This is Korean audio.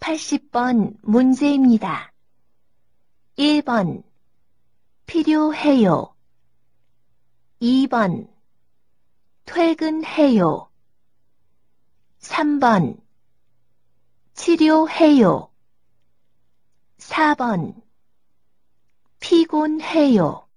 80번 문제입니다. 1번 필요해요. 2번 퇴근해요. 3번 치료해요. 4번 피곤해요.